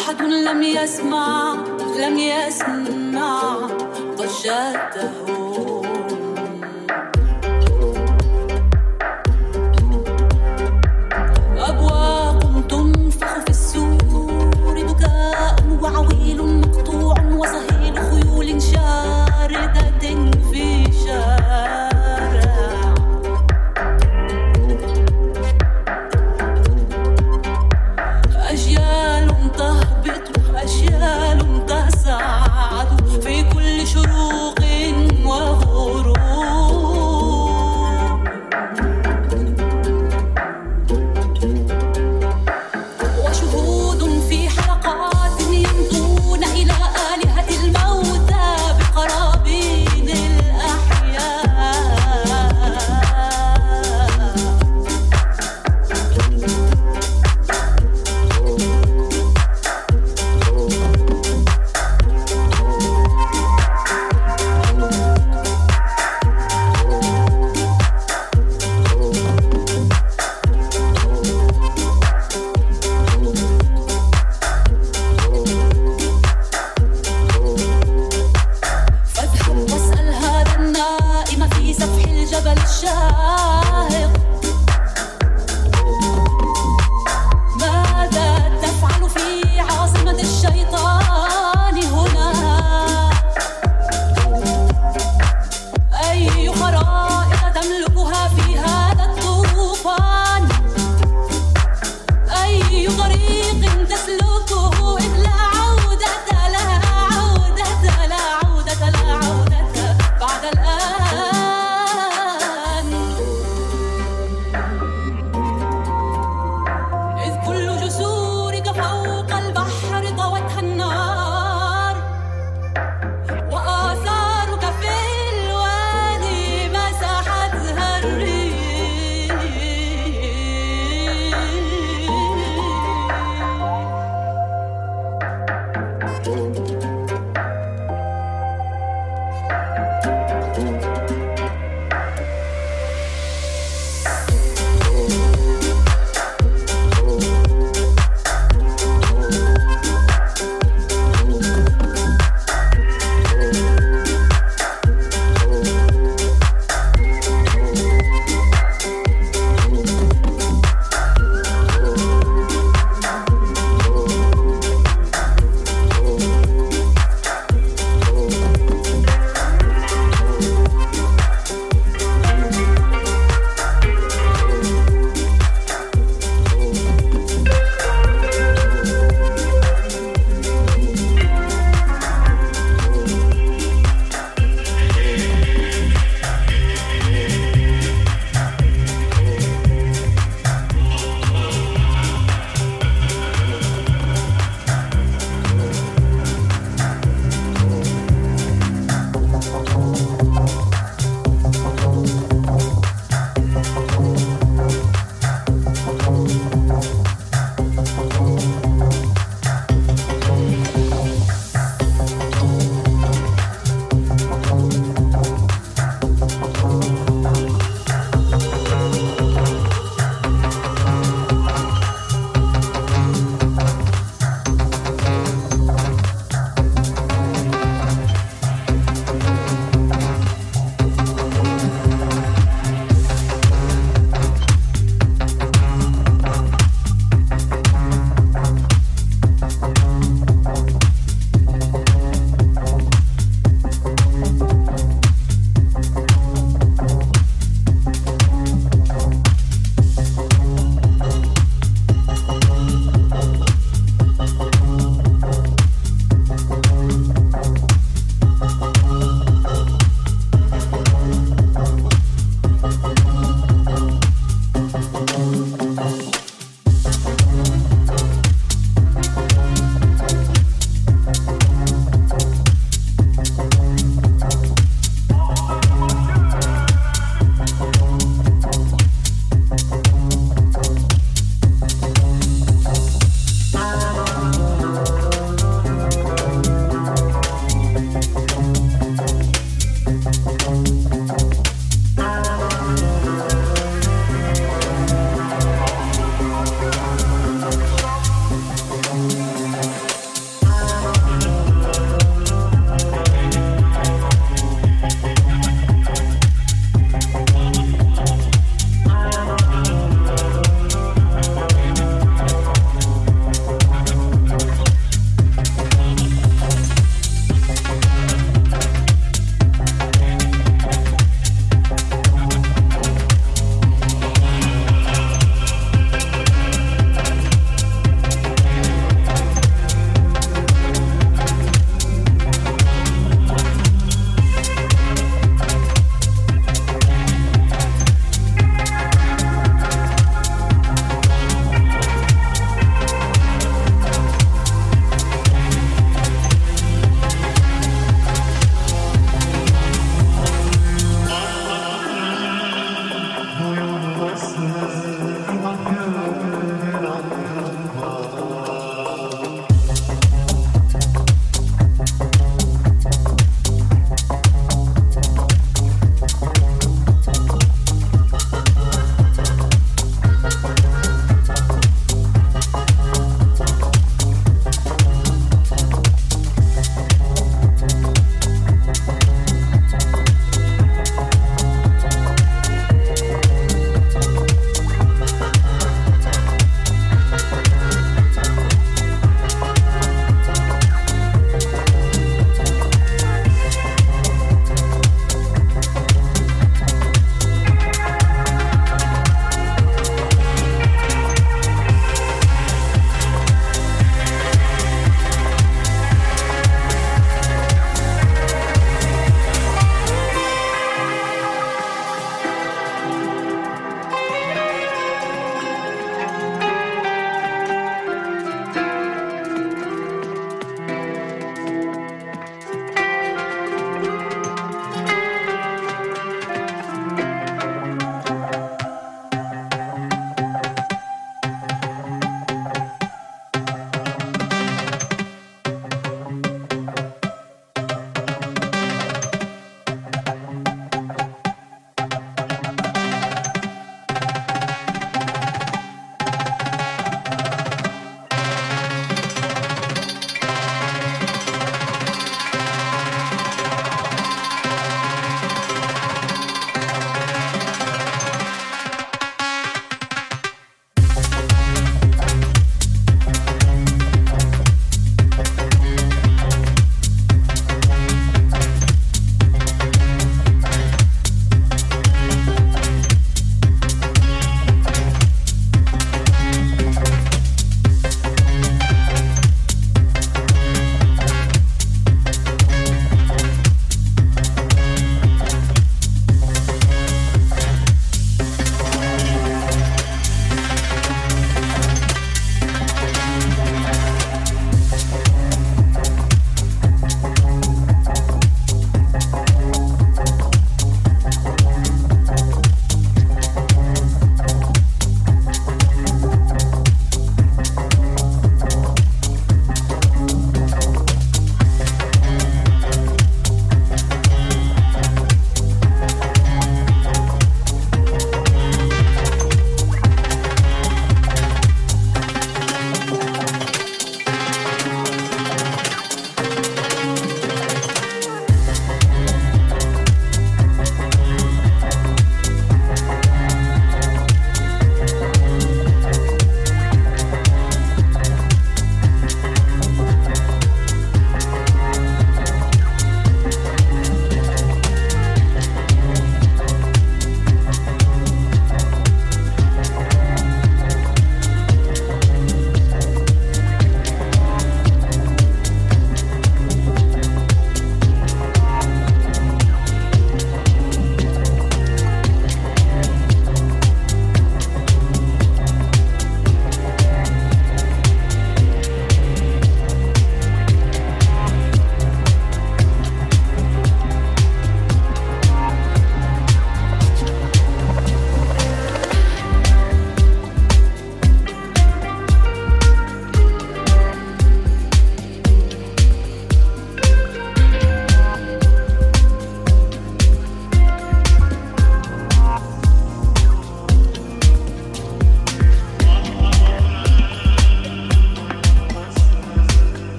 أحد لم يسمع لم يسمع. ضجته أبواق تنفخ في السور بكاء وعويل مقطوع وصهيل.